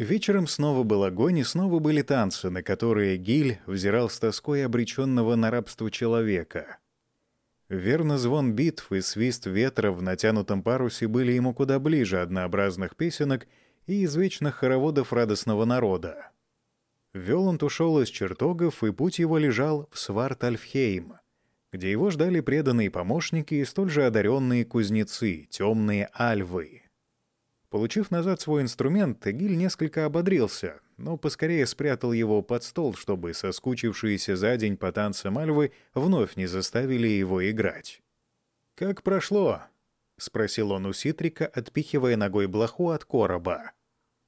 Вечером снова был огонь, и снова были танцы, на которые Гиль взирал с тоской обреченного на рабство человека. Верно, звон битв и свист ветра в натянутом парусе были ему куда ближе однообразных песенок и извечных хороводов радостного народа. Веланд ушел из чертогов, и путь его лежал в Свартальфхейм, где его ждали преданные помощники и столь же одаренные кузнецы, темные альвы. Получив назад свой инструмент, Эгиль несколько ободрился, но поскорее спрятал его под стол, чтобы соскучившиеся за день по танцам альвы вновь не заставили его играть. «Как прошло?» — спросил он у Ситрика, отпихивая ногой блоху от короба.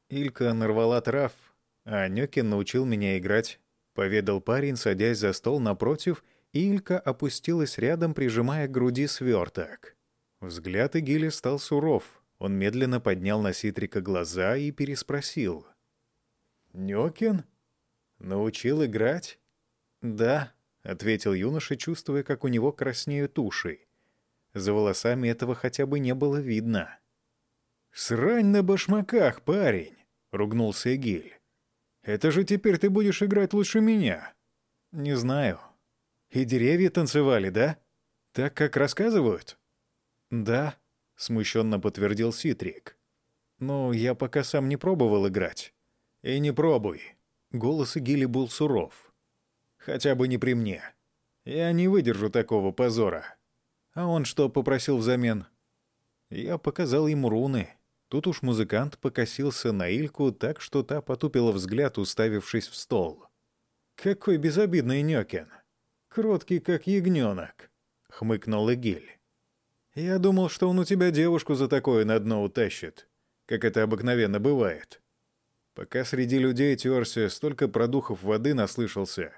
Илька нарвала трав, а Нёкин научил меня играть, — поведал парень, садясь за стол напротив, и Илька опустилась рядом, прижимая к груди сверток. Взгляд Игиля стал суров. Он медленно поднял на Ситрика глаза и переспросил. «Нёкин? Научил играть?» «Да», — ответил юноша, чувствуя, как у него краснеют уши. За волосами этого хотя бы не было видно. «Срань на башмаках, парень!» — ругнулся Эгиль. Это же теперь ты будешь играть лучше меня. Не знаю. И деревья танцевали, да? Так, как рассказывают? Да, смущенно подтвердил Ситрик. Но я пока сам не пробовал играть. И не пробуй. Голос Игили был суров. Хотя бы не при мне. Я не выдержу такого позора. А он что попросил взамен? Я показал ему руны. Тут уж музыкант покосился на Ильку так, что та потупила взгляд, уставившись в стол. «Какой безобидный Нёкин! Кроткий, как ягнёнок!» — хмыкнул Игиль. «Я думал, что он у тебя девушку за такое на дно утащит, как это обыкновенно бывает. Пока среди людей терся, столько продухов воды наслышался.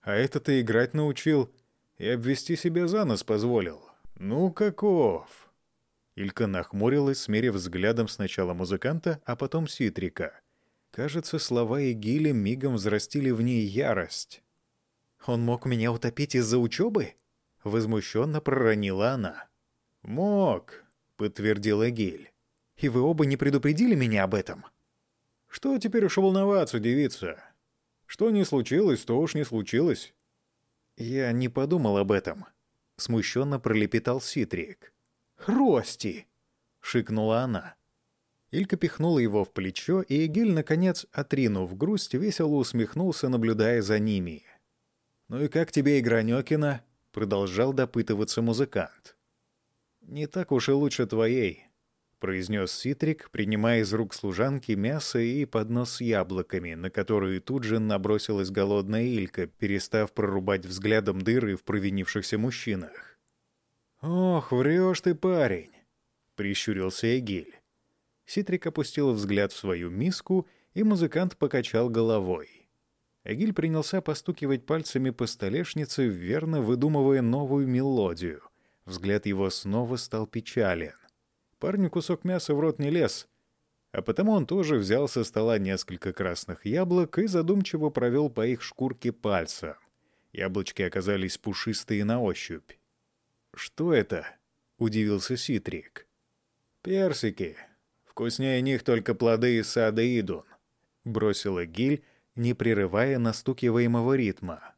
А это ты играть научил и обвести себя за нос позволил. Ну, каков!» Илька нахмурилась, смерив взглядом сначала музыканта, а потом Ситрика. Кажется, слова Игили мигом взрастили в ней ярость. «Он мог меня утопить из-за учебы?» — возмущенно проронила она. «Мог», — подтвердил Эгиль. «И вы оба не предупредили меня об этом?» «Что теперь уж волноваться, девица? Что не случилось, то уж не случилось». «Я не подумал об этом», — смущенно пролепетал Ситрик. «Рости!» — шикнула она. Илька пихнула его в плечо, и Эгиль, наконец, отринув грусть, весело усмехнулся, наблюдая за ними. «Ну и как тебе игра Нёкина?» — продолжал допытываться музыкант. «Не так уж и лучше твоей», — произнес Ситрик, принимая из рук служанки мясо и поднос с яблоками, на которые тут же набросилась голодная Илька, перестав прорубать взглядом дыры в провинившихся мужчинах. «Ох, врешь ты, парень!» — прищурился Эгиль. Ситрик опустил взгляд в свою миску, и музыкант покачал головой. Эгиль принялся постукивать пальцами по столешнице, верно выдумывая новую мелодию. Взгляд его снова стал печален. Парню кусок мяса в рот не лез, а потому он тоже взял со стола несколько красных яблок и задумчиво провел по их шкурке пальцем. Яблочки оказались пушистые на ощупь. «Что это?» — удивился Ситрик. «Персики. Вкуснее них только плоды из сада Идун», — бросила Гиль, не прерывая настукиваемого ритма.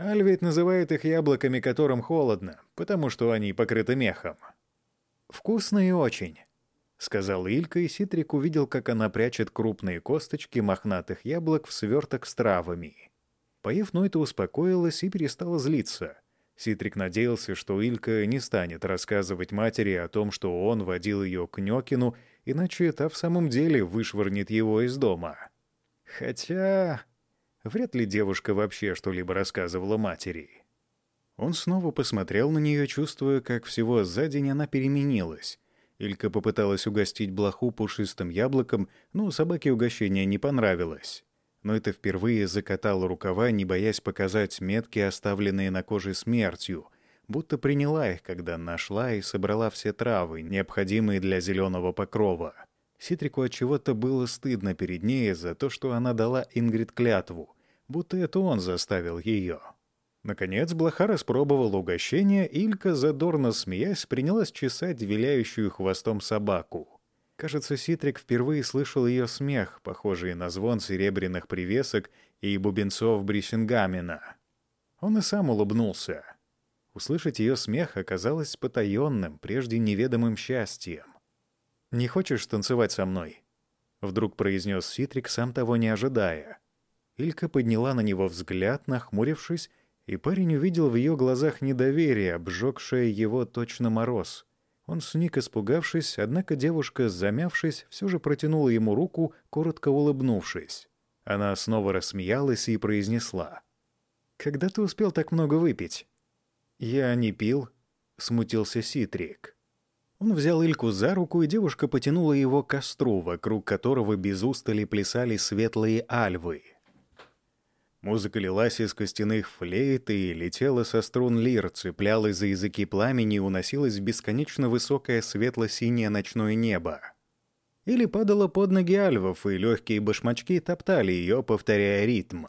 Альвейт называет их яблоками, которым холодно, потому что они покрыты мехом. «Вкусные очень», — сказал Илька, и Ситрик увидел, как она прячет крупные косточки мохнатых яблок в сверток с травами. Поев Нойта успокоилась и перестала злиться — Ситрик надеялся, что Илька не станет рассказывать матери о том, что он водил ее к Нёкину, иначе та в самом деле вышвырнет его из дома. Хотя... Вряд ли девушка вообще что-либо рассказывала матери. Он снова посмотрел на нее, чувствуя, как всего за день она переменилась. Илька попыталась угостить блоху пушистым яблоком, но собаке угощение не понравилось но это впервые закатала рукава, не боясь показать метки, оставленные на коже смертью, будто приняла их, когда нашла и собрала все травы, необходимые для зеленого покрова. Ситрику от чего-то было стыдно перед ней за то, что она дала Ингрид клятву, будто это он заставил ее. Наконец блоха распробовала угощение, Илька, задорно смеясь, принялась чесать виляющую хвостом собаку. Кажется, Ситрик впервые слышал ее смех, похожий на звон серебряных привесок и бубенцов Брисингамена. Он и сам улыбнулся. Услышать ее смех оказалось потаенным, прежде неведомым счастьем. «Не хочешь танцевать со мной?» — вдруг произнес Ситрик, сам того не ожидая. Илька подняла на него взгляд, нахмурившись, и парень увидел в ее глазах недоверие, обжегшее его точно мороз. Он сник, испугавшись, однако девушка, замявшись, все же протянула ему руку, коротко улыбнувшись. Она снова рассмеялась и произнесла. «Когда ты успел так много выпить?» «Я не пил», — смутился Ситрик. Он взял Ильку за руку, и девушка потянула его к костру, вокруг которого без устали плясали светлые альвы. Музыка лилась из костяных флейт и летела со струн лир, цеплялась за языки пламени и уносилась в бесконечно высокое светло-синее ночное небо. Или падала под ноги альвов, и легкие башмачки топтали ее, повторяя ритм.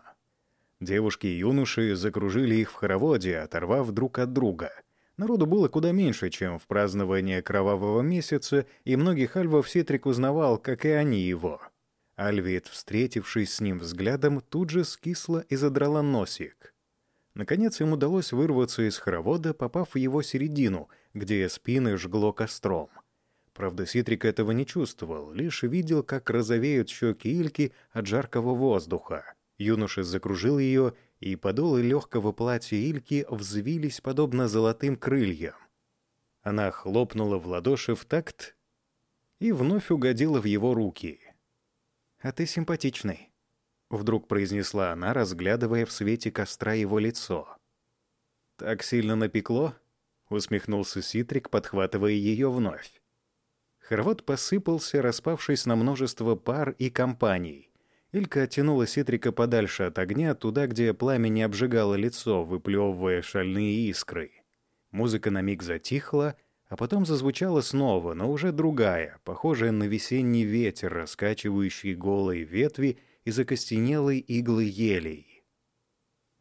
Девушки и юноши закружили их в хороводе, оторвав друг от друга. Народу было куда меньше, чем в праздновании кровавого месяца, и многих альвов Ситрик узнавал, как и они его — Альвит, встретившись с ним взглядом, тут же скисла и задрала носик. Наконец им удалось вырваться из хоровода, попав в его середину, где спины жгло костром. Правда, Ситрик этого не чувствовал, лишь видел, как розовеют щеки Ильки от жаркого воздуха. Юноша закружил ее, и подолы легкого платья Ильки взвились подобно золотым крыльям. Она хлопнула в ладоши в такт и вновь угодила в его руки — «А ты симпатичный», — вдруг произнесла она, разглядывая в свете костра его лицо. «Так сильно напекло?» — усмехнулся Ситрик, подхватывая ее вновь. Хорват посыпался, распавшись на множество пар и компаний. Илька оттянула Ситрика подальше от огня, туда, где пламя не обжигало лицо, выплевывая шальные искры. Музыка на миг затихла — а потом зазвучала снова, но уже другая, похожая на весенний ветер, раскачивающий голые ветви и закостенелые иглы елей.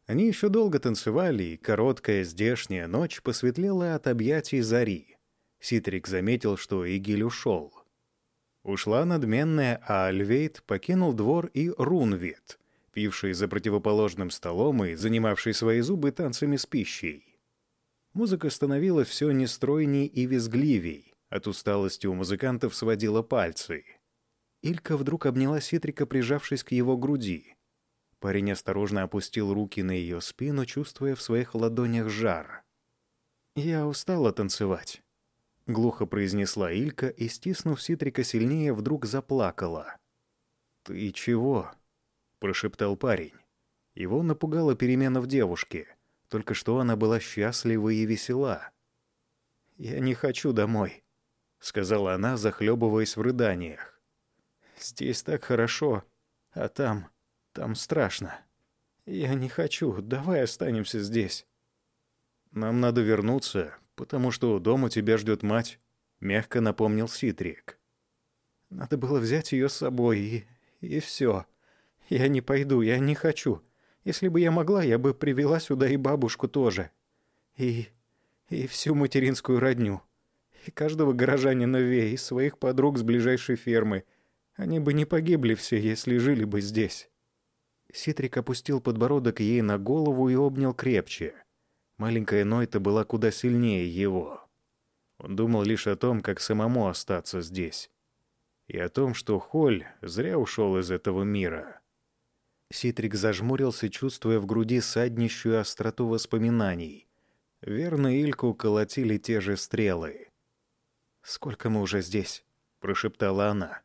Они еще долго танцевали, и короткая здешняя ночь посветлела от объятий зари. Ситрик заметил, что Игиль ушел. Ушла надменная, а Альвейт покинул двор и Рунвит, пивший за противоположным столом и занимавший свои зубы танцами с пищей. Музыка становилась все нестройней и визгливей. От усталости у музыкантов сводила пальцы. Илька вдруг обняла Ситрика, прижавшись к его груди. Парень осторожно опустил руки на ее спину, чувствуя в своих ладонях жар. «Я устала танцевать», — глухо произнесла Илька и, стиснув Ситрика сильнее, вдруг заплакала. «Ты чего?» — прошептал парень. Его напугала перемена в девушке — только что она была счастлива и весела. «Я не хочу домой», — сказала она, захлебываясь в рыданиях. «Здесь так хорошо, а там, там страшно. Я не хочу, давай останемся здесь». «Нам надо вернуться, потому что дома тебя ждет мать», — мягко напомнил Ситрик. «Надо было взять ее с собой, и, и все. Я не пойду, я не хочу. Если бы я могла, я бы привела сюда и бабушку тоже. И... и всю материнскую родню. И каждого горожанина Ве, и своих подруг с ближайшей фермы. Они бы не погибли все, если жили бы здесь». Ситрик опустил подбородок ей на голову и обнял крепче. Маленькая Нойта была куда сильнее его. Он думал лишь о том, как самому остаться здесь. И о том, что Холь зря ушел из этого мира. Ситрик зажмурился, чувствуя в груди саднищую остроту воспоминаний. Верно, Ильку колотили те же стрелы. «Сколько мы уже здесь?» — прошептала она.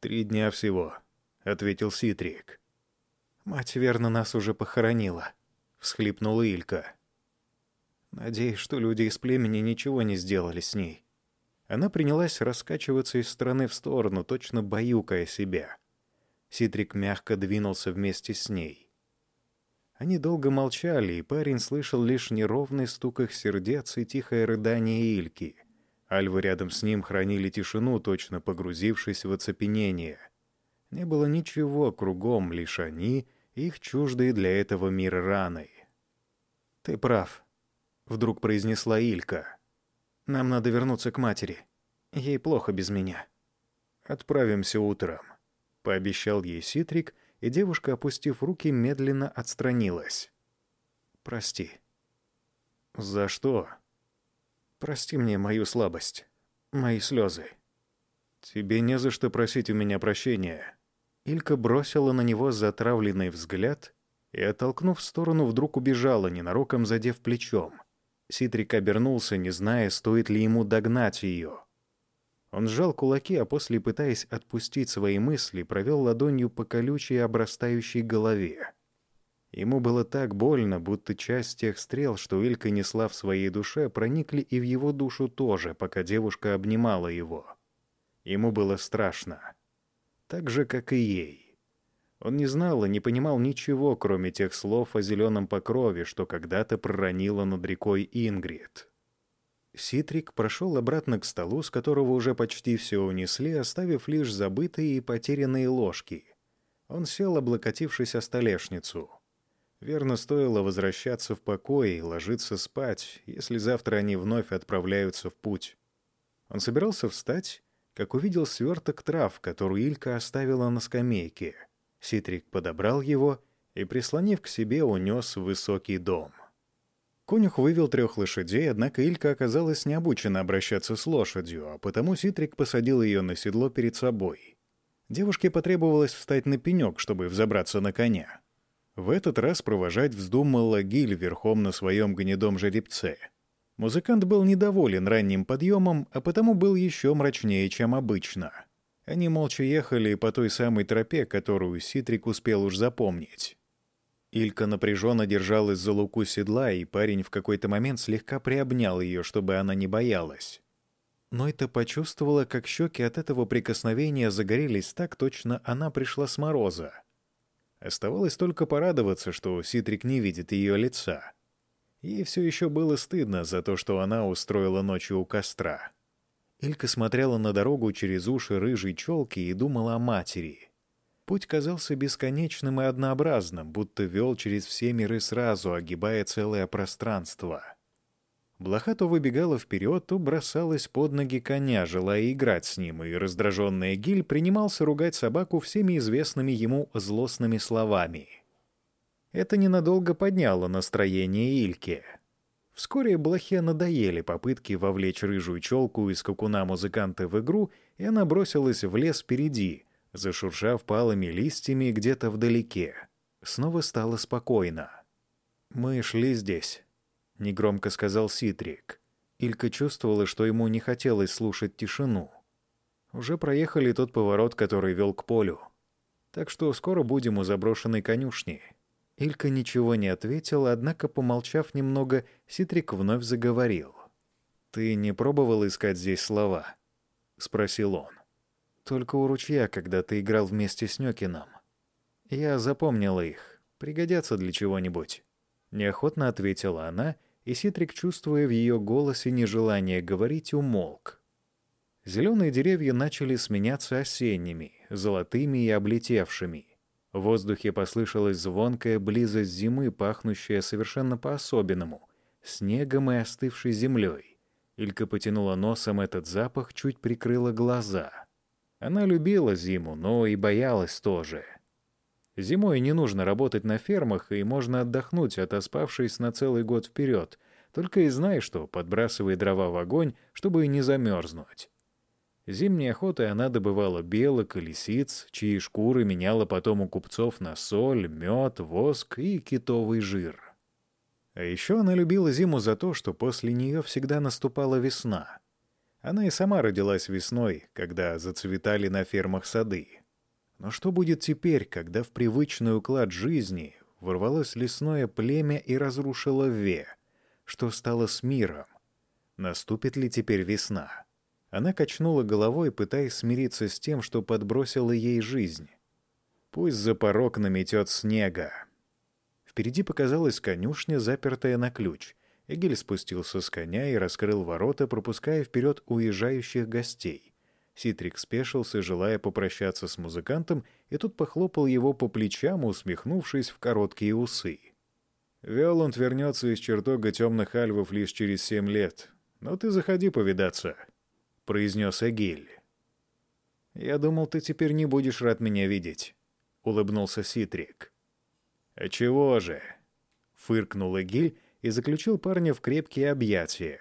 «Три дня всего», — ответил Ситрик. «Мать верно нас уже похоронила», — всхлипнула Илька. «Надеюсь, что люди из племени ничего не сделали с ней». Она принялась раскачиваться из стороны в сторону, точно баюкая себя. Ситрик мягко двинулся вместе с ней. Они долго молчали, и парень слышал лишь неровный стук их сердец и тихое рыдание Ильки. Альвы рядом с ним хранили тишину, точно погрузившись в оцепенение. Не было ничего кругом, лишь они, их чуждые для этого мира раны. «Ты прав», — вдруг произнесла Илька. «Нам надо вернуться к матери. Ей плохо без меня». «Отправимся утром», — пообещал ей Ситрик, и девушка, опустив руки, медленно отстранилась. «Прости». «За что?» «Прости мне мою слабость, мои слезы». «Тебе не за что просить у меня прощения». Илька бросила на него затравленный взгляд и, оттолкнув в сторону, вдруг убежала, ненароком задев плечом. Ситрик обернулся, не зная, стоит ли ему догнать ее. Он сжал кулаки, а после, пытаясь отпустить свои мысли, провел ладонью по колючей обрастающей голове. Ему было так больно, будто часть тех стрел, что Илька несла в своей душе, проникли и в его душу тоже, пока девушка обнимала его. Ему было страшно. Так же, как и ей. Он не знал и не понимал ничего, кроме тех слов о зеленом покрове, что когда-то проронила над рекой Ингрид. Ситрик прошел обратно к столу, с которого уже почти все унесли, оставив лишь забытые и потерянные ложки. Он сел, облокотившись о столешницу. Верно стоило возвращаться в покой и ложиться спать, если завтра они вновь отправляются в путь. Он собирался встать, как увидел сверток трав, которую Илька оставила на скамейке. Ситрик подобрал его и, прислонив к себе, унес в высокий дом. Конюх вывел трех лошадей, однако Илька оказалась не обучена обращаться с лошадью, а потому Ситрик посадил ее на седло перед собой. Девушке потребовалось встать на пенек, чтобы взобраться на коня. В этот раз провожать вздумала Гиль верхом на своем гнедом жеребце — Музыкант был недоволен ранним подъемом, а потому был еще мрачнее, чем обычно. Они молча ехали по той самой тропе, которую Ситрик успел уж запомнить. Илька напряженно держалась за луку седла, и парень в какой-то момент слегка приобнял ее, чтобы она не боялась. Но это почувствовала, как щеки от этого прикосновения загорелись так точно, она пришла с мороза. Оставалось только порадоваться, что Ситрик не видит ее лица. Ей все еще было стыдно за то, что она устроила ночью у костра. Илька смотрела на дорогу через уши рыжей челки и думала о матери. Путь казался бесконечным и однообразным, будто вел через все миры сразу, огибая целое пространство. Блоха то выбегала вперед, то бросалась под ноги коня, желая играть с ним, и раздраженная Гиль принимался ругать собаку всеми известными ему злостными словами — это ненадолго подняло настроение Ильке. Вскоре Блохе надоели попытки вовлечь рыжую челку из скакуна музыканта в игру, и она бросилась в лес впереди, зашуршав палыми листьями где-то вдалеке. Снова стало спокойно. «Мы шли здесь», — негромко сказал Ситрик. Илька чувствовала, что ему не хотелось слушать тишину. Уже проехали тот поворот, который вел к полю. Так что скоро будем у заброшенной конюшни. Илька ничего не ответила, однако, помолчав немного, Ситрик вновь заговорил. «Ты не пробовал искать здесь слова?» — спросил он. «Только у ручья, когда ты играл вместе с Нёкином. Я запомнила их. Пригодятся для чего-нибудь». Неохотно ответила она, и Ситрик, чувствуя в ее голосе нежелание говорить, умолк. Зеленые деревья начали сменяться осенними, золотыми и облетевшими. В воздухе послышалась звонкая близость зимы, пахнущая совершенно по-особенному, снегом и остывшей землей. Илька потянула носом этот запах, чуть прикрыла глаза. Она любила зиму, но и боялась тоже. Зимой не нужно работать на фермах, и можно отдохнуть, отоспавшись на целый год вперед, только и знай, что подбрасывай дрова в огонь, чтобы не замерзнуть. Зимней охотой она добывала белок и лисиц, чьи шкуры меняла потом у купцов на соль, мед, воск и китовый жир. А еще она любила зиму за то, что после нее всегда наступала весна. Она и сама родилась весной, когда зацветали на фермах сады. Но что будет теперь, когда в привычный уклад жизни ворвалось лесное племя и разрушило Ве? Что стало с миром? Наступит ли теперь весна? Она качнула головой, пытаясь смириться с тем, что подбросила ей жизнь. Пусть за порог наметет снега. Впереди показалась конюшня, запертая на ключ. Эгель спустился с коня и раскрыл ворота, пропуская вперед уезжающих гостей. Ситрик спешился, желая попрощаться с музыкантом, и тут похлопал его по плечам, усмехнувшись в короткие усы. «Веланд вернется из чертога темных альвов лишь через семь лет. Но ты заходи повидаться», произнес Эгиль. «Я думал, ты теперь не будешь рад меня видеть», — улыбнулся Ситрик. «А чего же?» — фыркнул Эгиль и заключил парня в крепкие объятия.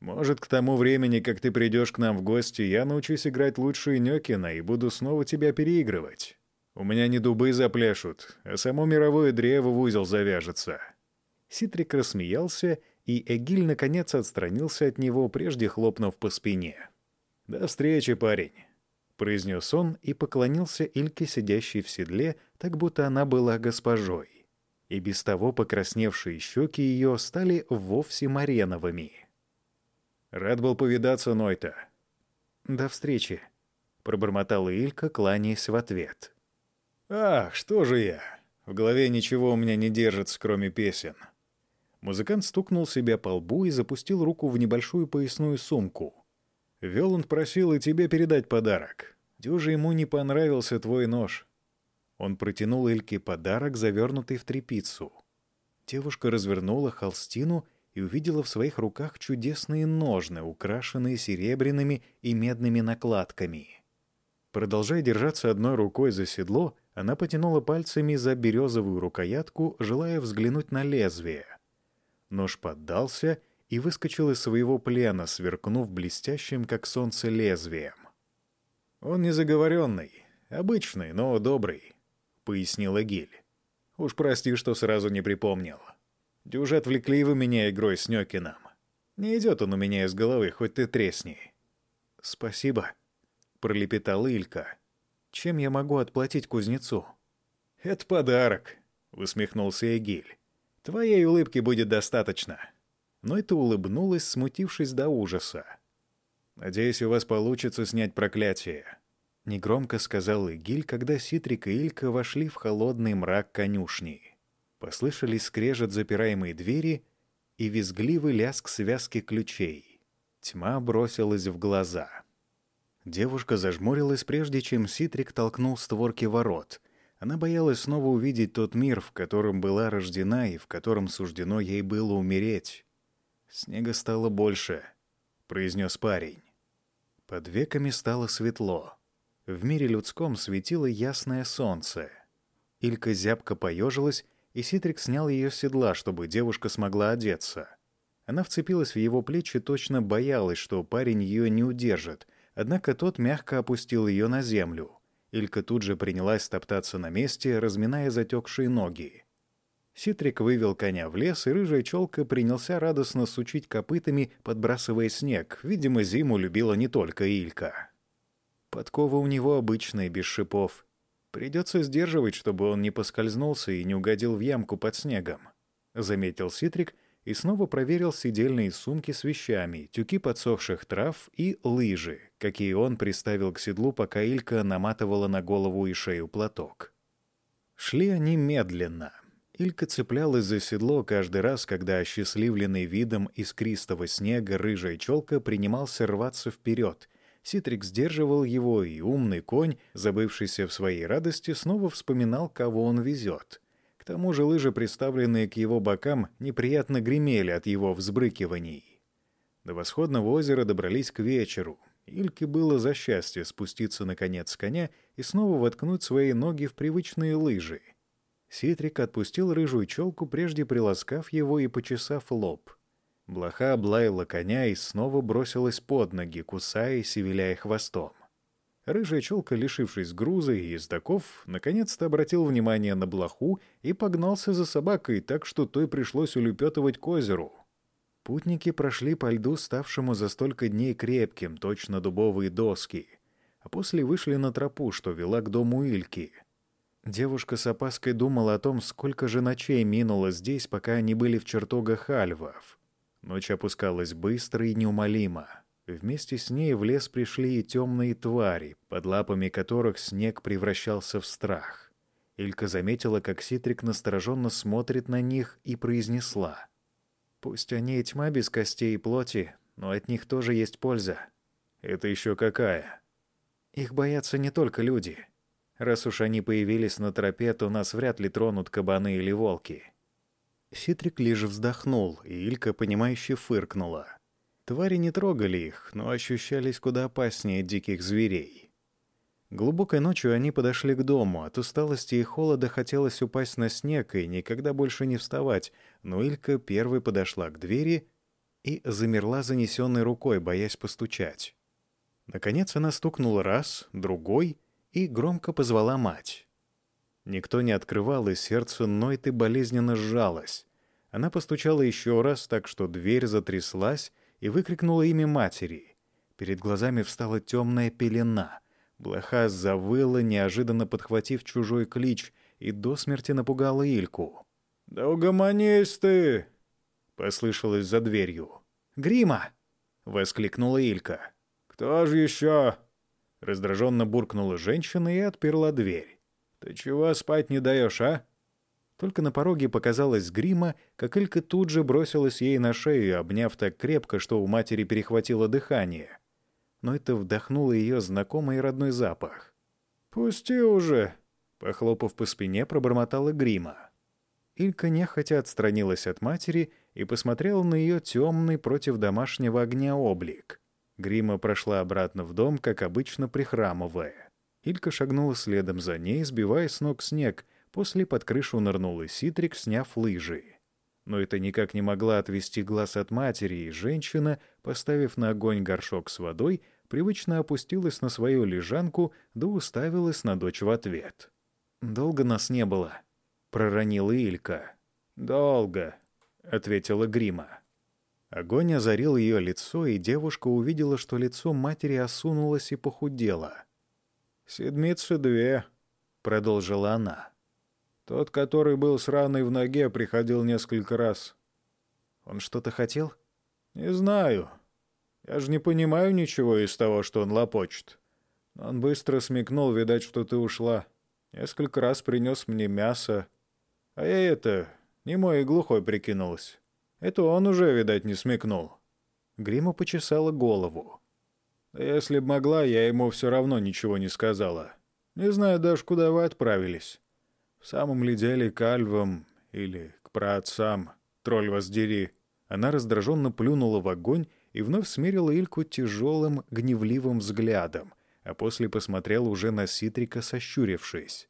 «Может, к тому времени, как ты придешь к нам в гости, я научусь играть лучше Нёкина и буду снова тебя переигрывать. У меня не дубы запляшут, а само мировое древо в узел завяжется». Ситрик рассмеялся, и Эгиль наконец отстранился от него, прежде хлопнув по спине. «До встречи, парень!» — произнес он и поклонился Ильке, сидящей в седле, так будто она была госпожой. И без того покрасневшие щеки ее стали вовсе мареновыми. «Рад был повидаться, Нойта». «До встречи», — пробормотала Илька, кланяясь в ответ. «Ах, что же я? В голове ничего у меня не держится, кроме песен». Музыкант стукнул себя по лбу и запустил руку в небольшую поясную сумку. Веланд просил и тебе передать подарок. Дюже ему не понравился твой нож. Он протянул Эльке подарок, завернутый в тряпицу. Девушка развернула холстину и увидела в своих руках чудесные ножны, украшенные серебряными и медными накладками. Продолжая держаться одной рукой за седло, она потянула пальцами за березовую рукоятку, желая взглянуть на лезвие. Нож поддался — и выскочил из своего плена, сверкнув блестящим, как солнце, лезвием. «Он не заговоренный, обычный, но добрый», — пояснил Эгиль. «Уж прости, что сразу не припомнил. Дюже отвлекли вы меня игрой с Нёкином. Не идет он у меня из головы, хоть ты тресни». «Спасибо», — пролепетал Илька. «Чем я могу отплатить кузнецу?» «Это подарок», — усмехнулся Эгиль. «Твоей улыбки будет достаточно» но это улыбнулась, смутившись до ужаса. «Надеюсь, у вас получится снять проклятие», — негромко сказал Игиль, когда Ситрик и Илька вошли в холодный мрак конюшни. Послышались скрежет запираемой двери и визгливый лязг связки ключей. Тьма бросилась в глаза. Девушка зажмурилась, прежде чем Ситрик толкнул створки ворот. Она боялась снова увидеть тот мир, в котором была рождена и в котором суждено ей было умереть. «Снега стало больше», — произнес парень. Под веками стало светло. В мире людском светило ясное солнце. Илька зябко поежилась, и Ситрик снял ее с седла, чтобы девушка смогла одеться. Она вцепилась в его плечи, точно боялась, что парень ее не удержит, однако тот мягко опустил ее на землю. Илька тут же принялась топтаться на месте, разминая затекшие ноги. Ситрик вывел коня в лес, и рыжая челка принялся радостно сучить копытами, подбрасывая снег. Видимо, зиму любила не только Илька. Подкова у него обычная, без шипов. Придется сдерживать, чтобы он не поскользнулся и не угодил в ямку под снегом. Заметил Ситрик и снова проверил сидельные сумки с вещами, тюки подсохших трав и лыжи, какие он приставил к седлу, пока Илька наматывала на голову и шею платок. Шли они медленно — Илька цеплялась за седло каждый раз, когда осчастливленный видом искристого снега рыжая челка принимался рваться вперед. Ситрик сдерживал его, и умный конь, забывшийся в своей радости, снова вспоминал, кого он везет. К тому же лыжи, приставленные к его бокам, неприятно гремели от его взбрыкиваний. До восходного озера добрались к вечеру. Ильке было за счастье спуститься наконец с коня и снова воткнуть свои ноги в привычные лыжи — Ситрик отпустил рыжую челку, прежде приласкав его и почесав лоб. Блоха облаяла коня и снова бросилась под ноги, кусаясь и виляя хвостом. Рыжая челка, лишившись груза и ездаков, наконец-то обратил внимание на блоху и погнался за собакой, так что той пришлось улепетывать к озеру. Путники прошли по льду, ставшему за столько дней крепким, точно дубовые доски, а после вышли на тропу, что вела к дому Ильки — Девушка с опаской думала о том, сколько же ночей минуло здесь, пока они были в чертогах альвов. Ночь опускалась быстро и неумолимо. Вместе с ней в лес пришли и темные твари, под лапами которых снег превращался в страх. Илька заметила, как Ситрик настороженно смотрит на них и произнесла. «Пусть они и тьма без костей и плоти, но от них тоже есть польза». «Это еще какая?» «Их боятся не только люди». Раз уж они появились на тропе, то нас вряд ли тронут кабаны или волки». Ситрик лишь вздохнул, и Илька, понимающе фыркнула. Твари не трогали их, но ощущались куда опаснее диких зверей. Глубокой ночью они подошли к дому. От усталости и холода хотелось упасть на снег и никогда больше не вставать, но Илька первой подошла к двери и замерла занесенной рукой, боясь постучать. Наконец она стукнула раз, другой и громко позвала мать. Никто не открывал, и сердце ноет и болезненно сжалось. Она постучала еще раз, так что дверь затряслась и выкрикнула имя матери. Перед глазами встала темная пелена. Блоха завыла, неожиданно подхватив чужой клич, и до смерти напугала Ильку. «Да угомонись ты!» — послышалось за дверью. «Грима!» — воскликнула Илька. «Кто же еще?» Раздраженно буркнула женщина и отперла дверь. «Ты чего спать не даешь, а?» Только на пороге показалась грима, как Илька тут же бросилась ей на шею, обняв так крепко, что у матери перехватило дыхание. Но это вдохнуло ее знакомый родной запах. «Пусти уже!» — похлопав по спине, пробормотала грима. Илька нехотя отстранилась от матери и посмотрела на ее темный против домашнего огня облик. Грима прошла обратно в дом, как обычно, прихрамывая. Илька шагнула следом за ней, сбивая с ног снег, После под крышу нырнул и Ситрик, сняв лыжи. Но это никак не могла отвести глаз от матери, и женщина, поставив на огонь горшок с водой, привычно опустилась на свою лежанку да уставилась на дочь в ответ. «Долго нас не было», — проронила Илька. «Долго», — ответила Грима. Огонь озарил ее лицо, и девушка увидела, что лицо матери осунулось и похудело. «Седмицы две», — продолжила она. Тот, который был с раной в ноге, приходил несколько раз. Он что-то хотел? Не знаю. Я же не понимаю ничего из того, что он лопочет. Он быстро смекнул, видать, что ты ушла. Несколько раз принес мне мясо. А я это, не мой и глухой прикинулась. Это он уже, видать, не смекнул. Грима почесала голову. Да если б могла, я ему все равно ничего не сказала. Не знаю даже, куда вы отправились. В самом ли деле к альвам или к праотцам, тролль вас дери. Она раздраженно плюнула в огонь и вновь смерила Ильку тяжелым, гневливым взглядом, а после посмотрела уже на Ситрика, сощурившись.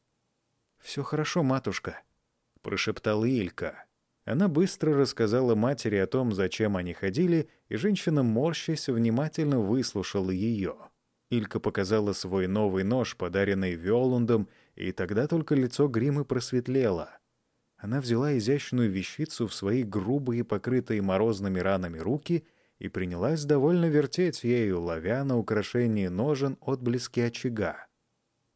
«Все хорошо, матушка», — прошептала Илька. Она быстро рассказала матери о том, зачем они ходили, и женщина, морщась, внимательно выслушала ее. Илька показала свой новый нож, подаренный Виолундом, и тогда только лицо Гримы просветлело. Она взяла изящную вещицу в свои грубые, покрытые морозными ранами руки и принялась довольно вертеть ею, ловя на украшении ножен отблески очага.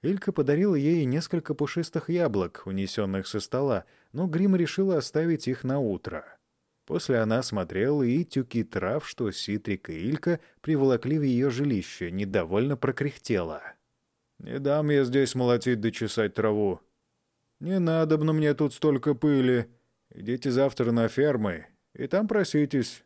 Илька подарила ей несколько пушистых яблок, унесенных со стола, но Грим решила оставить их на утро. После она смотрела и тюки трав, что Ситрик и Илька приволокли в ее жилище, недовольно прокряхтела — не дам я здесь молотить да чесать траву. Не надо бы мне тут столько пыли. Идите завтра на фермы, и там проситесь.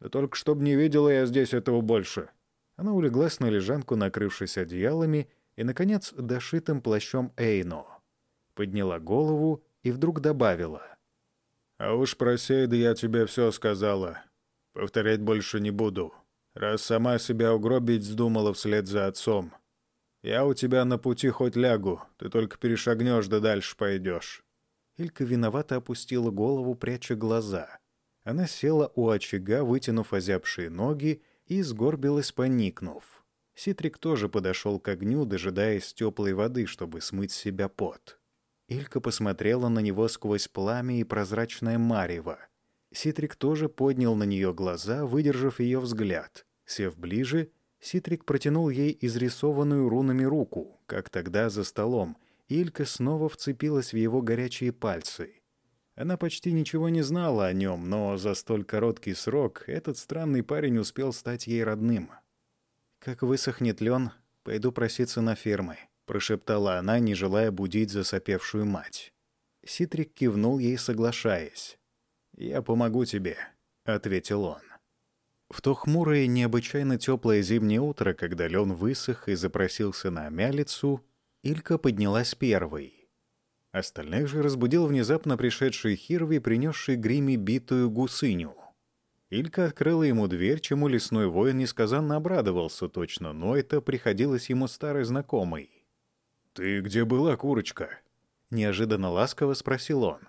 Да только чтоб не видела я здесь этого больше». Она улеглась на лежанку, накрывшись одеялами, и, наконец, дошитым плащом Эйно. Подняла голову и вдруг добавила. «А уж про Сейда я тебе все сказала. Повторять больше не буду. Раз сама себя угробить вздумала вслед за отцом. Я у тебя на пути хоть лягу, ты только перешагнешь да дальше пойдешь». Илька виновато опустила голову, пряча глаза. Она села у очага, вытянув озябшие ноги, и сгорбилась, поникнув. Ситрик тоже подошел к огню, дожидаясь теплой воды, чтобы смыть с себя пот. Илька посмотрела на него сквозь пламя и прозрачное марево. Ситрик тоже поднял на нее глаза, выдержав ее взгляд. Сев ближе, Ситрик протянул ей изрисованную рунами руку, как тогда за столом, и Илька снова вцепилась в его горячие пальцы. Она почти ничего не знала о нем, но за столь короткий срок этот странный парень успел стать ей родным. «Как высохнет лен, пойду проситься на фермы», — прошептала она, не желая будить засопевшую мать. Ситрик кивнул ей, соглашаясь. «Я помогу тебе», — ответил он. В то хмурое, необычайно теплое зимнее утро, когда лен высох и запросился на мялицу, Илька поднялась первой. Остальных же разбудил внезапно пришедший Хирви, принесший гриме битую гусыню. Илька открыла ему дверь, чему лесной воин несказанно обрадовался точно, но это приходилось ему старой знакомой. «Ты где была, курочка?» — неожиданно ласково спросил он.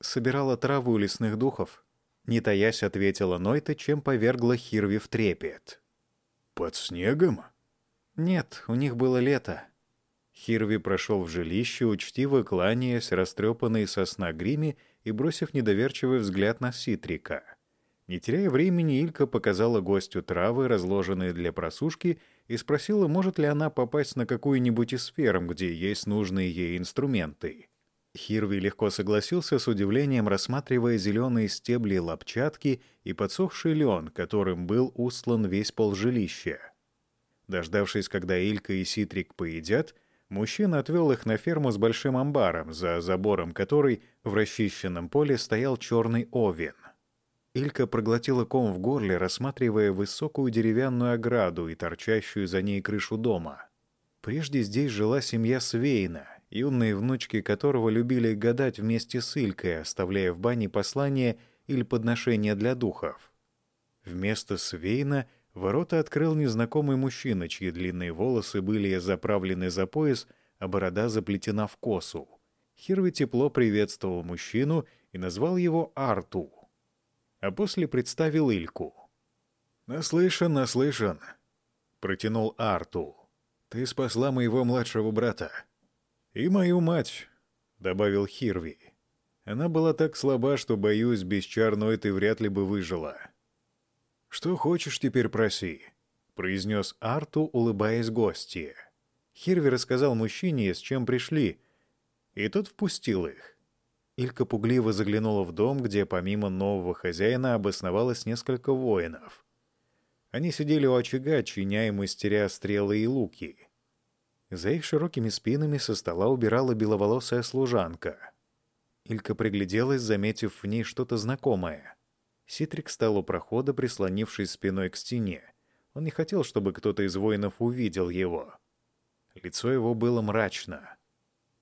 «Собирала траву у лесных духов», — не таясь ответила Нойта, чем повергла Хирви в трепет. «Под снегом?» «Нет, у них было лето». Хирви прошел в жилище, учтиво кланяясь, растрепанный сосна гриме и бросив недоверчивый взгляд на Ситрика. Не теряя времени, Илька показала гостю травы, разложенные для просушки, и спросила, может ли она попасть на какую-нибудь из ферм, где есть нужные ей инструменты. Хирви легко согласился с удивлением, рассматривая зеленые стебли лапчатки и подсохший лен, которым был устлан весь пол жилища. Дождавшись, когда Илька и Ситрик поедят, мужчина отвел их на ферму с большим амбаром, за забором которой в расчищенном поле стоял черный овен. Илька проглотила ком в горле, рассматривая высокую деревянную ограду и торчащую за ней крышу дома. Прежде здесь жила семья Свейна, юные внучки которого любили гадать вместе с Илькой, оставляя в бане послания или подношения для духов. Вместо Свейна ворота открыл незнакомый мужчина, чьи длинные волосы были заправлены за пояс, а борода заплетена в косу. Хирви тепло приветствовал мужчину и назвал его Арту а после представил Ильку. «Наслышан, наслышан», — протянул Арту. «Ты спасла моего младшего брата». «И мою мать», — добавил Хирви. «Она была так слаба, что, боюсь, без чарной ты вряд ли бы выжила». «Что хочешь, теперь проси», — произнес Арту, улыбаясь гостье. Хирви рассказал мужчине, с чем пришли, и тот впустил их. Илька пугливо заглянула в дом, где помимо нового хозяина обосновалось несколько воинов. Они сидели у очага, чиня и мастеря стрелы и луки. За их широкими спинами со стола убирала беловолосая служанка. Илька пригляделась, заметив в ней что-то знакомое. Ситрик стал у прохода, прислонившись спиной к стене. Он не хотел, чтобы кто-то из воинов увидел его. Лицо его было мрачно.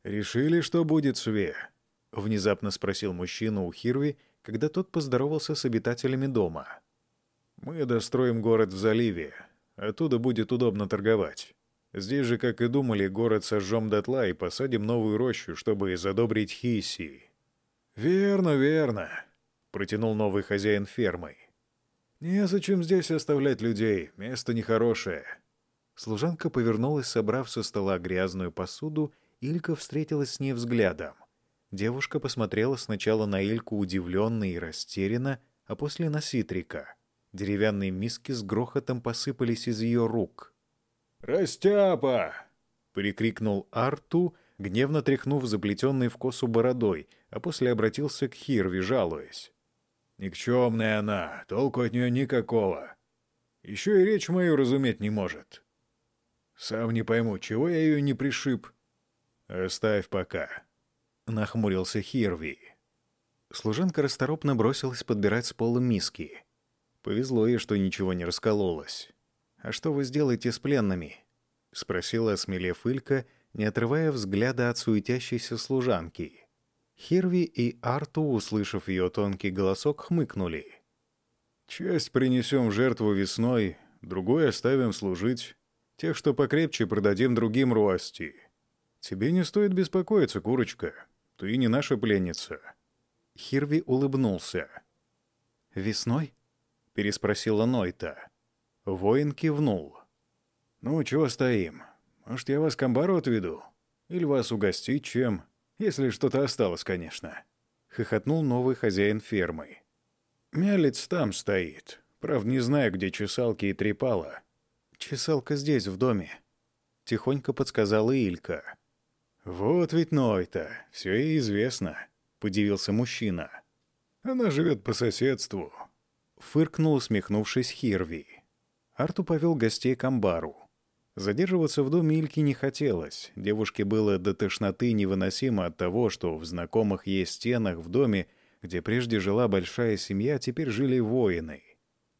«Решили, что будет Све?» — внезапно спросил мужчина у Хирви, когда тот поздоровался с обитателями дома. «Мы достроим город в заливе. Оттуда будет удобно торговать. Здесь же, как и думали, город сожжем дотла и посадим новую рощу, чтобы задобрить Хиси». «Верно, верно», — протянул новый хозяин фермы. «Незачем здесь оставлять людей, место нехорошее». Служанка повернулась, собрав со стола грязную посуду, Илька встретилась с ней взглядом. Девушка посмотрела сначала на Ильку удивленно и растерянно, а после на Ситрика. Деревянные миски с грохотом посыпались из ее рук. «Растяпа!» — прикрикнул Арту, гневно тряхнув заплетенной в косу бородой, а после обратился к Хирви, жалуясь. «Никчемная она, толку от нее никакого. Еще и речь мою разуметь не может. Сам не пойму, чего я ее не пришиб. Оставь пока. — нахмурился Хирви. Служанка расторопно бросилась подбирать с пола миски. Повезло ей, что ничего не раскололось. «А что вы сделаете с пленными?» — спросила осмелев Илька, не отрывая взгляда от суетящейся служанки. Хирви и Арту, услышав ее тонкий голосок, хмыкнули. «Часть принесем в жертву весной, другой оставим служить. Тех, что покрепче, продадим другим руасти. Тебе не стоит беспокоиться, курочка. Ты не наша пленница». Хирви улыбнулся. «Весной?» — переспросила Нойта. Воин кивнул. «Ну, чего стоим? Может, я вас к амбару отведу? Или вас угостить чем? Если что-то осталось, конечно». Хохотнул новый хозяин фермы. «Мялец там стоит. Правда, не знаю, где чесалки и трепала». «Чесалка здесь, в доме», — тихонько подсказала Илька. «Вот ведь Ной-то, все ей известно», — подивился мужчина. «Она живет по соседству», — фыркнул, усмехнувшись Хирви. Арту повел гостей к амбару. Задерживаться в доме Ильки не хотелось. Девушке было до тошноты невыносимо от того, что в знакомых ей стенах в доме, где прежде жила большая семья, теперь жили воины.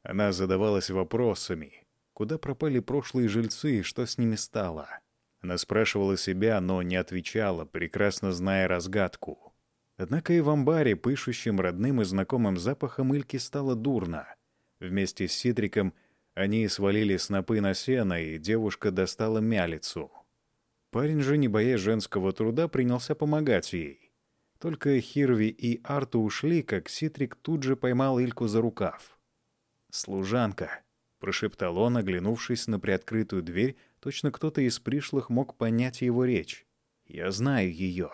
Она задавалась вопросами. Куда пропали прошлые жильцы и что с ними стало? — она спрашивала себя, но не отвечала, прекрасно зная разгадку. Однако и в амбаре, пышущим родным и знакомым запахом, Ильке стало дурно. Вместе с Ситриком они свалили снопы на сено, и девушка достала мялицу. Парень же, не боясь женского труда, принялся помогать ей. Только Хирви и Арту ушли, как Ситрик тут же поймал Ильку за рукав. «Служанка», — прошептал он, оглянувшись на приоткрытую дверь, точно кто-то из пришлых мог понять его речь. «Я знаю ее».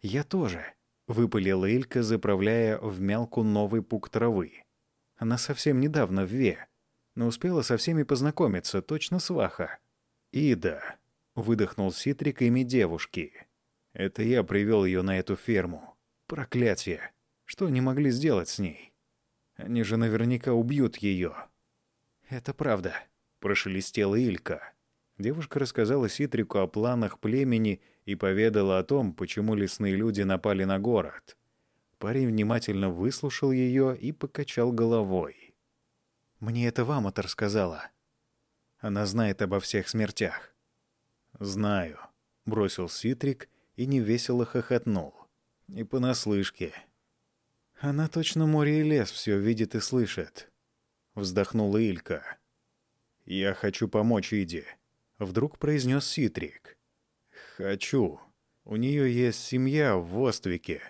«Я тоже», — выпалила Илька, заправляя в мялку новый пук травы. Она совсем недавно в Ве, но успела со всеми познакомиться, точно сваха. «Ида», — выдохнул Ситрик имя девушки. «Это я привел ее на эту ферму. Проклятие! Что они могли сделать с ней? Они же наверняка убьют ее». «Это правда», — прошелестела Илька. Девушка рассказала Ситрику о планах племени и поведала о том, почему лесные люди напали на город. Парень внимательно выслушал ее и покачал головой. «Мне это Ваматор сказала. Она знает обо всех смертях». «Знаю», — бросил Ситрик и невесело хохотнул. «Не понаслышке». «Она точно море и лес все видит и слышит», — вздохнула Илька. «Я хочу помочь Иде», — вдруг произнес Ситрик. «Хочу. У нее есть семья в Воствике.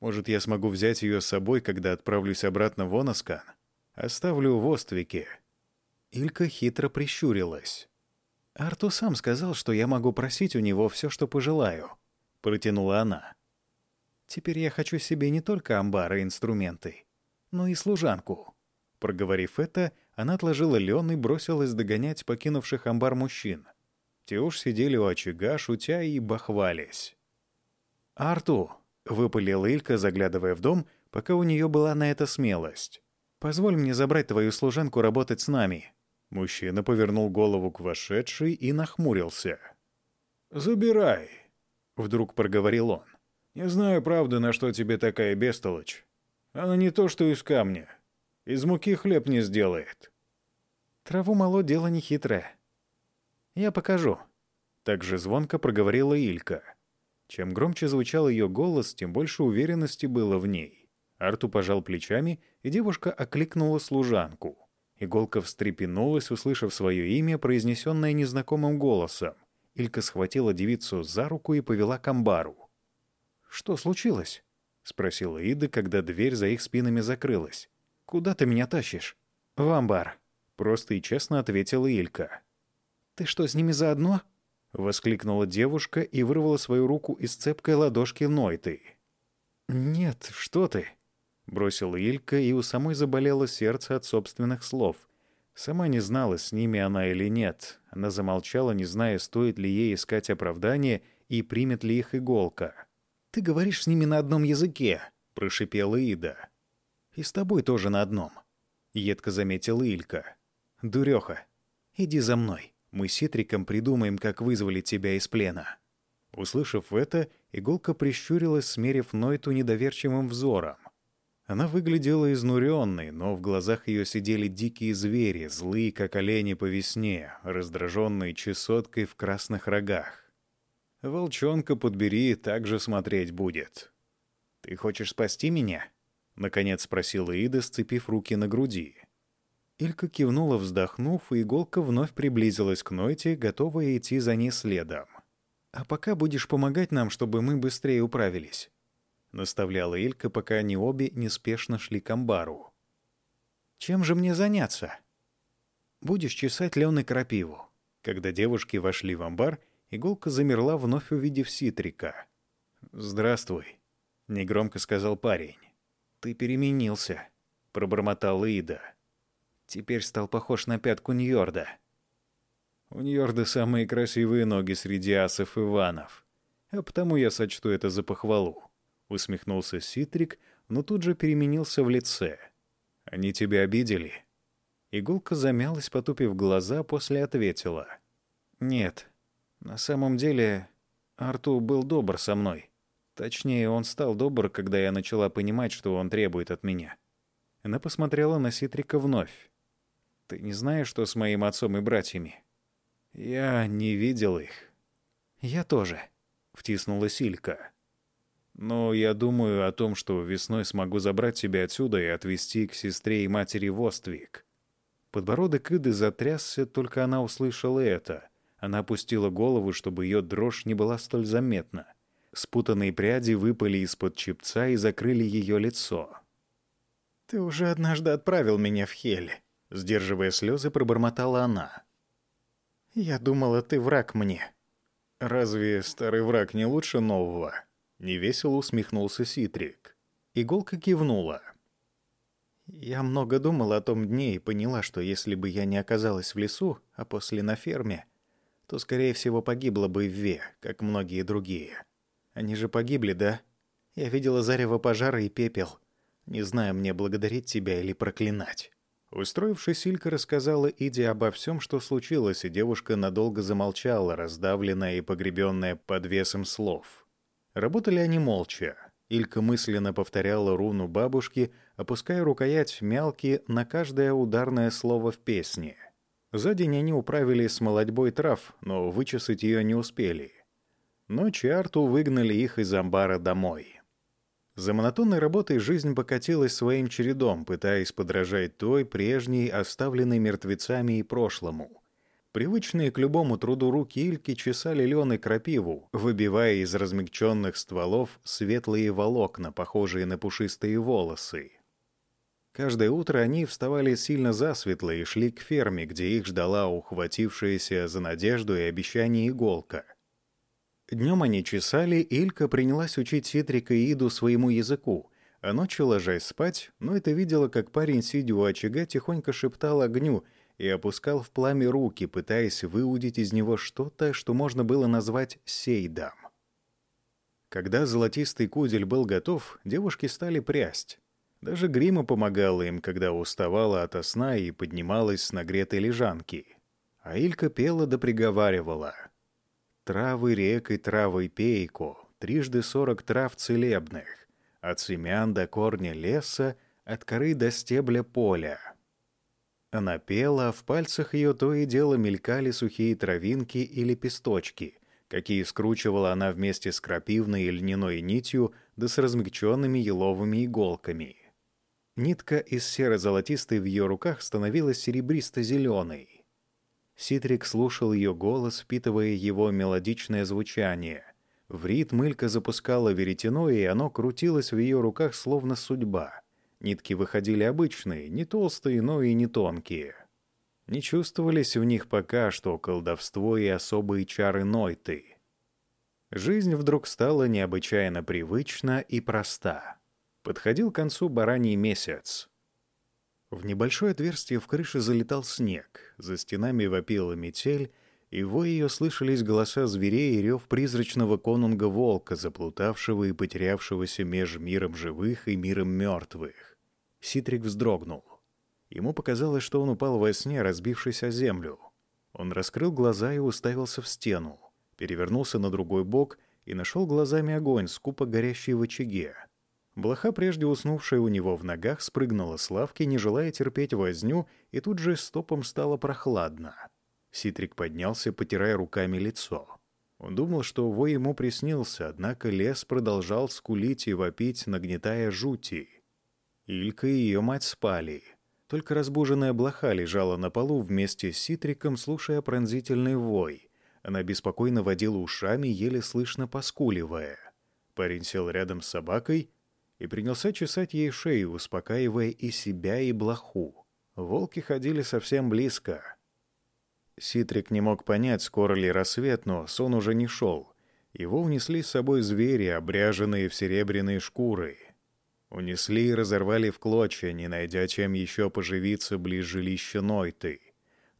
Может, я смогу взять ее с собой, когда отправлюсь обратно в Оноскан? Оставлю в Оствике». Илька хитро прищурилась. «Арту сам сказал, что я могу просить у него все, что пожелаю», — протянула она. «Теперь я хочу себе не только амбары и инструменты, но и служанку». Проговорив это, она отложила лен и бросилась догонять покинувших амбар мужчин. Те уж сидели у очага, шутя и бахвались. «Арту!» Выпалила Илька, заглядывая в дом, пока у нее была на это смелость. «Позволь мне забрать твою служанку работать с нами». Мужчина повернул голову к вошедшей и нахмурился. «Забирай», — вдруг проговорил он. «Не знаю, правда, на что тебе такая бестолочь. Она не то, что из камня. Из муки хлеб не сделает». «Траву мало, дело нехитрое. Я покажу», — так же звонко проговорила Илька. Чем громче звучал ее голос, тем больше уверенности было в ней. Арту пожал плечами, и девушка окликнула служанку. Иголка встрепенулась, услышав свое имя, произнесенное незнакомым голосом. Илька схватила девицу за руку и повела к амбару. «Что случилось?» — спросила Ида, когда дверь за их спинами закрылась. «Куда ты меня тащишь?» «В амбар», — просто и честно ответила Илька. «Ты что, с ними заодно?» Воскликнула девушка и вырвала свою руку из цепкой ладошки Нойты. «Нет, что ты!» Бросила Илька, и у самой заболело сердце от собственных слов. Сама не знала, с ними она или нет. Она замолчала, не зная, стоит ли ей искать оправдание и примет ли их иголка. «Ты говоришь с ними на одном языке», — прошипела Ида. «И с тобой тоже на одном», — едко заметила Илька. «Дуреха, иди за мной». Мы с Ситриком придумаем, как вызволить тебя из плена». Услышав это, иголка прищурилась, смерив Нойту недоверчивым взором. Она выглядела изнуренной, но в глазах ее сидели дикие звери, злые, как олени по весне, раздраженные чесоткой в красных рогах. «Волчонка подбери, так же смотреть будет». «Ты хочешь спасти меня?» — наконец спросила Ида, сцепив руки на груди. Илька кивнула, вздохнув, и иголка вновь приблизилась к Нойте, готовая идти за ней следом. «А пока будешь помогать нам, чтобы мы быстрее управились», — наставляла Илька, пока они обе неспешно шли к амбару. «Чем же мне заняться?» «Будешь чесать лен и крапиву». Когда девушки вошли в амбар, иголка замерла, вновь увидев Ситрика. «Здравствуй», — негромко сказал парень. «Ты переменился», — пробормотала Ида. Теперь стал похож на пятку Ньорда. У Ньорда самые красивые ноги среди асов и ванов. А потому я сочту это за похвалу. Усмехнулся Ситрик, но тут же переменился в лице. Они тебя обидели? Иголка замялась, потупив глаза, после ответила. Нет, на самом деле Арту был добр со мной. Точнее, он стал добр, когда я начала понимать, что он требует от меня. Она посмотрела на Ситрика вновь. Ты не знаешь, что с моим отцом и братьями? Я не видел их. Я тоже, втиснула Силька. Но я думаю о том, что весной смогу забрать тебя отсюда и отвезти к сестре и матери в Оствик. Подбородок Иды затрясся, только она услышала это. Она опустила голову, чтобы ее дрожь не была столь заметна. Спутанные пряди выпали из-под чепца и закрыли ее лицо. «Ты уже однажды отправил меня в Хель», — сдерживая слезы, пробормотала она. «Я думала, ты враг мне». «Разве старый враг не лучше нового?» — невесело усмехнулся Ситрик. Иголка кивнула. «Я много думала о том дне и поняла, что если бы я не оказалась в лесу, а после на ферме, то, скорее всего, погибла бы в Ве, как многие другие. Они же погибли, да? Я видела зарево пожара и пепел. Не знаю, мне благодарить тебя или проклинать». Устроившись, Илька рассказала Иде обо всем, что случилось, и девушка надолго замолчала, раздавленная и погребенная под весом слов. Работали они молча. Илька мысленно повторяла руну бабушки, опуская рукоять мялки на каждое ударное слово в песне. За день они управились с молодьбой трав, но вычесать ее не успели. Ночью Арту выгнали их из амбара домой. За монотонной работой жизнь покатилась своим чередом, пытаясь подражать той, прежней, оставленной мертвецами и прошлому. Привычные к любому труду руки Ильки чесали лен и крапиву, выбивая из размягченных стволов светлые волокна, похожие на пушистые волосы. Каждое утро они вставали сильно засветло и шли к ферме, где их ждала ухватившаяся за надежду и обещание иголка — Днем они чесали, Илька принялась учить Ситрика и Иду своему языку, а ночью, ложась спать, но это видела, как парень, сидя у очага, тихонько шептал огню и опускал в пламя руки, пытаясь выудить из него что-то, что можно было назвать сейдом. Когда золотистый кудель был готов, девушки стали прясть. Даже грима помогала им, когда уставала ото сна и поднималась с нагретой лежанки. А Илька пела да приговаривала — Травы рекой травой пейку, трижды сорок трав целебных, от семян до корня леса, от коры до стебля поля. Она пела, а в пальцах ее то и дело мелькали сухие травинки и лепесточки, какие скручивала она вместе с крапивной и льняной нитью да с размягченными еловыми иголками. Нитка из серо-золотистой в ее руках становилась серебристо-зеленой. Ситрик слушал ее голос, впитывая его мелодичное звучание. В ритм Илька запускала веретено, и оно крутилось в ее руках словно судьба. Нитки выходили обычные, не толстые, но и не тонкие. Не чувствовались в них пока что колдовство и особые чары Нойты. Жизнь вдруг стала необычайно привычна и проста. Подходил к концу бараний месяц. В небольшое отверстие в крыше залетал снег, за стенами вопила метель, и в ее слышались голоса зверей и рев призрачного конунга-волка, заплутавшего и потерявшегося меж миром живых и миром мертвых. Ситрик вздрогнул. Ему показалось, что он упал во сне, разбившись о землю. Он раскрыл глаза и уставился в стену, перевернулся на другой бок и нашел глазами огонь, скупо горящий в очаге. Блоха, прежде уснувшая у него в ногах, спрыгнула с лавки, не желая терпеть возню, и тут же стопом стало прохладно. Ситрик поднялся, потирая руками лицо. Он думал, что вой ему приснился, однако лес продолжал скулить и вопить, нагнетая жути. Илька и ее мать спали. Только разбуженная блоха лежала на полу вместе с Ситриком, слушая пронзительный вой. Она беспокойно водила ушами, еле слышно поскуливая. Парень сел рядом с собакой и принялся чесать ей шею, успокаивая и себя, и блоху. Волки ходили совсем близко. Ситрик не мог понять, скоро ли рассвет, но сон уже не шел. Его унесли с собой звери, обряженные в серебряные шкуры. Унесли и разорвали в клочья, не найдя чем еще поживиться близ жилища Нойты.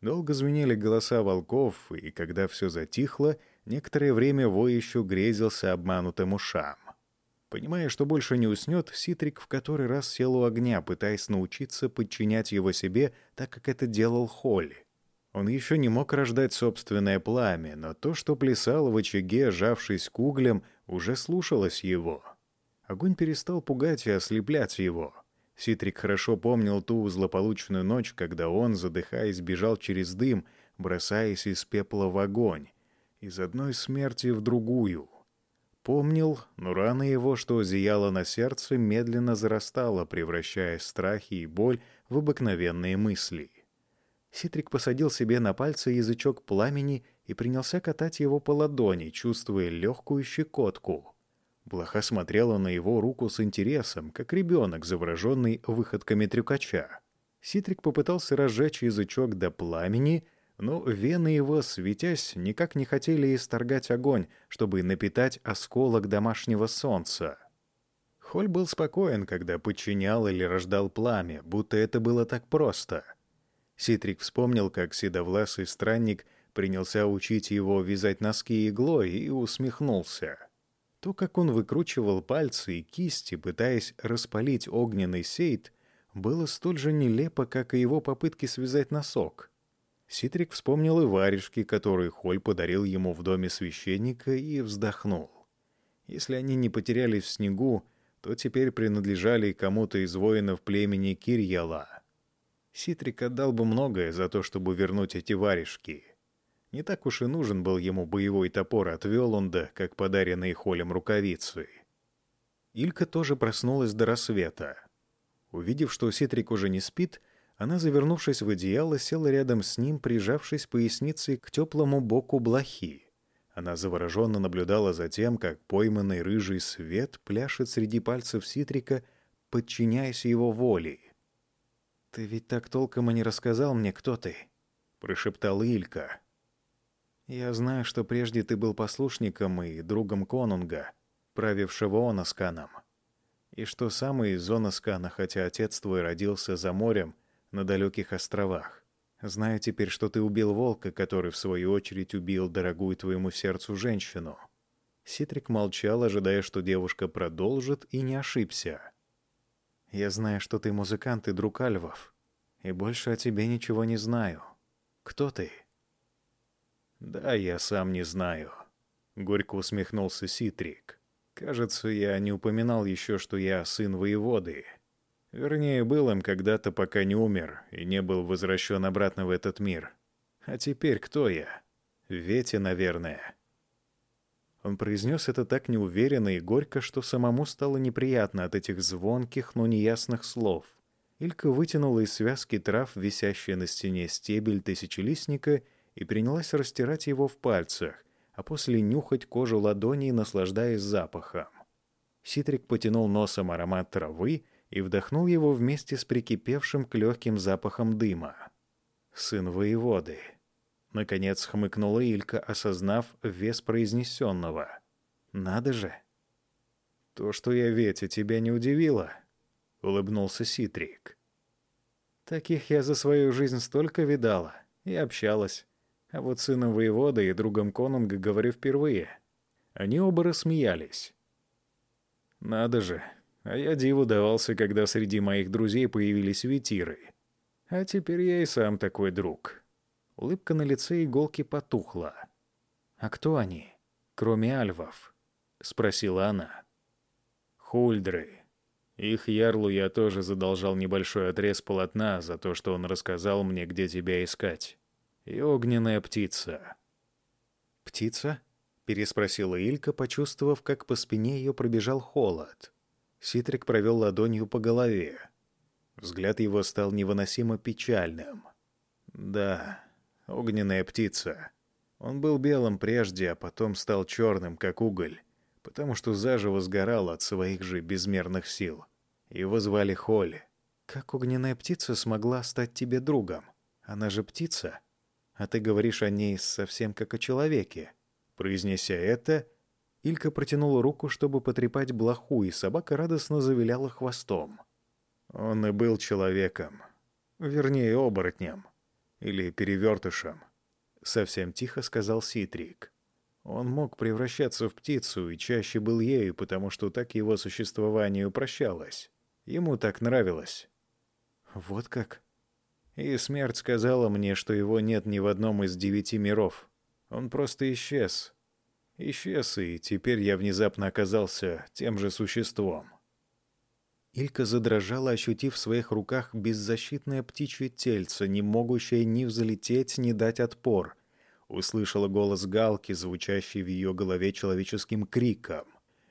Долго звенели голоса волков, и когда все затихло, некоторое время вой еще грезился обманутым ушам. Понимая, что больше не уснет, Ситрик в который раз сел у огня, пытаясь научиться подчинять его себе, так как это делал Холли. Он еще не мог рождать собственное пламя, но то, что плясало в очаге, сжавшись к углям, уже слушалось его. Огонь перестал пугать и ослеплять его. Ситрик хорошо помнил ту злополучную ночь, когда он, задыхаясь, бежал через дым, бросаясь из пепла в огонь, из одной смерти в другую — Помнил, но рана его, что зияла на сердце, медленно зарастала, превращая страхи и боль в обыкновенные мысли. Ситрик посадил себе на пальцы язычок пламени и принялся катать его по ладони, чувствуя легкую щекотку. Блоха смотрела на его руку с интересом, как ребенок, завороженный выходками трюкача. Ситрик попытался разжечь язычок до пламени, но вены его, светясь, никак не хотели исторгать огонь, чтобы напитать осколок домашнего солнца. Холь был спокоен, когда подчинял или рождал пламя, будто это было так просто. Ситрик вспомнил, как седовласый странник принялся учить его вязать носки иглой и усмехнулся. То, как он выкручивал пальцы и кисти, пытаясь распалить огненный сейт, было столь же нелепо, как и его попытки связать носок. Ситрик вспомнил и варежки, которые Холь подарил ему в доме священника, и вздохнул. Если они не потерялись в снегу, то теперь принадлежали кому-то из воинов племени Кирьяла. Ситрик отдал бы многое за то, чтобы вернуть эти варежки — не так уж и нужен был ему боевой топор от Велунда, как подаренные Холем рукавицы. Илька тоже проснулась до рассвета. Увидев, что Ситрик уже не спит, она, завернувшись в одеяло, села рядом с ним, прижавшись поясницей к теплому боку блохи. Она завороженно наблюдала за тем, как пойманный рыжий свет пляшет среди пальцев Ситрика, подчиняясь его воле. «Ты ведь так толком и не рассказал мне, кто ты», — прошептала Илька. Я знаю, что прежде ты был послушником и другом конунга, правившего Оносканом. И что сам из Оноскана, хотя отец твой родился за морем на далеких островах. Знаю теперь, что ты убил волка, который, в свою очередь, убил дорогую твоему сердцу женщину». Ситрик молчал, ожидая, что девушка продолжит, и не ошибся. «Я знаю, что ты музыкант и друг Альвов, и больше о тебе ничего не знаю. Кто ты?» «Да, я сам не знаю», — горько усмехнулся Ситрик. «Кажется, я не упоминал еще, что я сын воеводы. Вернее, был им когда-то, пока не умер и не был возвращен обратно в этот мир. А теперь кто я? Ветя, наверное». Он произнес это так неуверенно и горько, что самому стало неприятно от этих звонких, но неясных слов. Илька вытянула из связки трав, висящие на стене стебель тысячелистника, и принялась растирать его в пальцах, а после нюхать кожу ладоней, наслаждаясь запахом. Ситрик потянул носом аромат травы и вдохнул его вместе с прикипевшим к легким запахом дыма. «Сын воеводы», — наконец хмыкнула Илька, осознав вес произнесенного. «Надо же!» «То, что я Ветя, тебя не удивило?» — улыбнулся Ситрик. «Таких я за свою жизнь столько видала и общалась. А вот сыном воевода и другом конунга говорю впервые. Они оба рассмеялись. Надо же, а я диву давался, когда среди моих друзей появились ветиры. А теперь я и сам такой друг. Улыбка на лице иголки потухла. «А кто они, кроме альвов?» — спросила она. «Хульдры. Их ярлу я тоже задолжал небольшой отрез полотна за то, что он рассказал мне, где тебя искать и огненная птица». «Птица?» — переспросила Илька, почувствовав, как по спине ее пробежал холод. Ситрик провел ладонью по голове. Взгляд его стал невыносимо печальным. «Да, огненная птица. Он был белым прежде, а потом стал черным, как уголь, потому что заживо сгорал от своих же безмерных сил. Его звали Холли. Как огненная птица смогла стать тебе другом? Она же птица?» а ты говоришь о ней совсем как о человеке». Произнеся это, Илька протянула руку, чтобы потрепать блоху, и собака радостно завиляла хвостом. Он и был человеком. Вернее, оборотнем. Или перевертышем. Совсем тихо сказал Ситрик. Он мог превращаться в птицу и чаще был ею, потому что так его существование упрощалось. Ему так нравилось. «Вот как?» И смерть сказала мне, что его нет ни в одном из девяти миров. Он просто исчез. Исчез, и теперь я внезапно оказался тем же существом. Илька задрожала, ощутив в своих руках беззащитное птичье тельце, не могущее ни взлететь, ни дать отпор. Услышала голос Галки, звучащий в ее голове человеческим криком.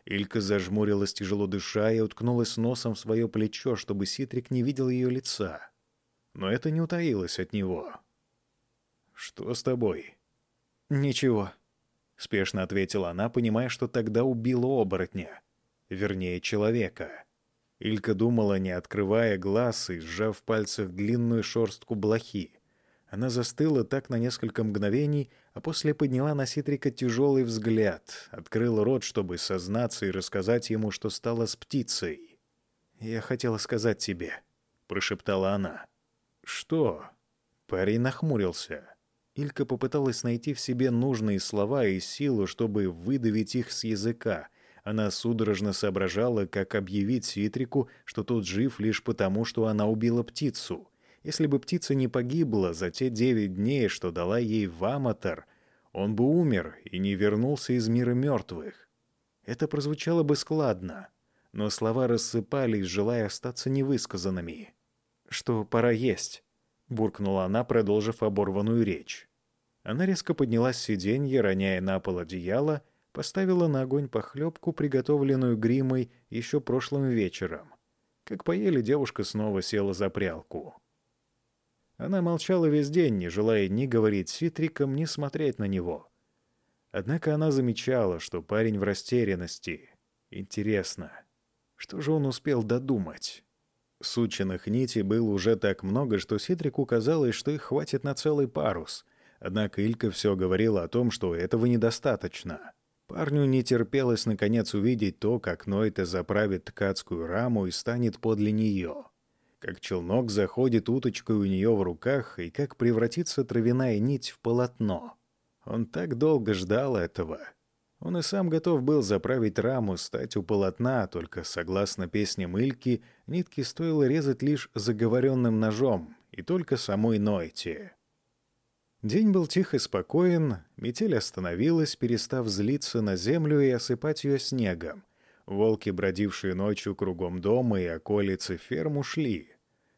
Илька зажмурилась, тяжело дыша, и уткнулась носом в свое плечо, чтобы Ситрик не видел ее лица но это не утаилось от него. «Что с тобой?» «Ничего», — спешно ответила она, понимая, что тогда убила оборотня. Вернее, человека. Илька думала, не открывая глаз и сжав в пальцах длинную шорстку блохи. Она застыла так на несколько мгновений, а после подняла на Ситрика тяжелый взгляд, открыла рот, чтобы сознаться и рассказать ему, что стало с птицей. «Я хотела сказать тебе», — прошептала она. «Что?» Парень нахмурился. Илька попыталась найти в себе нужные слова и силу, чтобы выдавить их с языка. Она судорожно соображала, как объявить Ситрику, что тот жив лишь потому, что она убила птицу. Если бы птица не погибла за те девять дней, что дала ей Ваматор, он бы умер и не вернулся из мира мертвых. Это прозвучало бы складно, но слова рассыпались, желая остаться невысказанными. «Что пора есть», — буркнула она, продолжив оборванную речь. Она резко поднялась с сиденья, роняя на пол одеяло, поставила на огонь похлебку, приготовленную гримой еще прошлым вечером. Как поели, девушка снова села за прялку. Она молчала весь день, не желая ни говорить с Ситриком, ни смотреть на него. Однако она замечала, что парень в растерянности. Интересно, что же он успел додумать? Сученных нитей было уже так много, что Ситрику казалось, что их хватит на целый парус. Однако Илька все говорила о том, что этого недостаточно. Парню не терпелось наконец увидеть то, как Нойта заправит ткацкую раму и станет подле нее. Как челнок заходит уточкой у нее в руках и как превратится травяная нить в полотно. Он так долго ждал этого — он и сам готов был заправить раму, стать у полотна, только, согласно песням Ильки, нитки стоило резать лишь заговоренным ножом, и только самой Нойте. День был тих и спокоен, метель остановилась, перестав злиться на землю и осыпать ее снегом. Волки, бродившие ночью кругом дома и околицы ферм, ушли.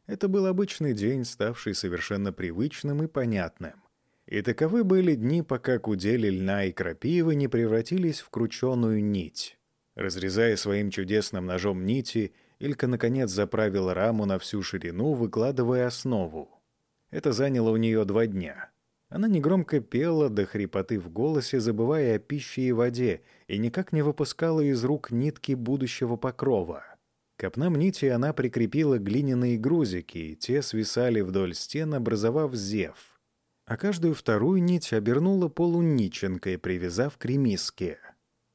Это был обычный день, ставший совершенно привычным и понятным. И таковы были дни, пока кудели льна и крапивы не превратились в крученую нить. Разрезая своим чудесным ножом нити, Илька наконец заправила раму на всю ширину, выкладывая основу. Это заняло у нее два дня. Она негромко пела до хрипоты в голосе, забывая о пище и воде, и никак не выпускала из рук нитки будущего покрова. К опнам нити она прикрепила глиняные грузики, и те свисали вдоль стен, образовав зев — а каждую вторую нить обернула полуниченкой, привязав к ремиске.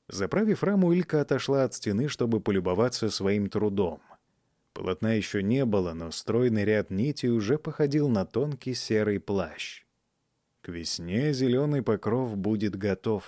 Заправив раму, Илька отошла от стены, чтобы полюбоваться своим трудом. Полотна еще не было, но стройный ряд нитей уже походил на тонкий серый плащ. К весне зеленый покров будет готов.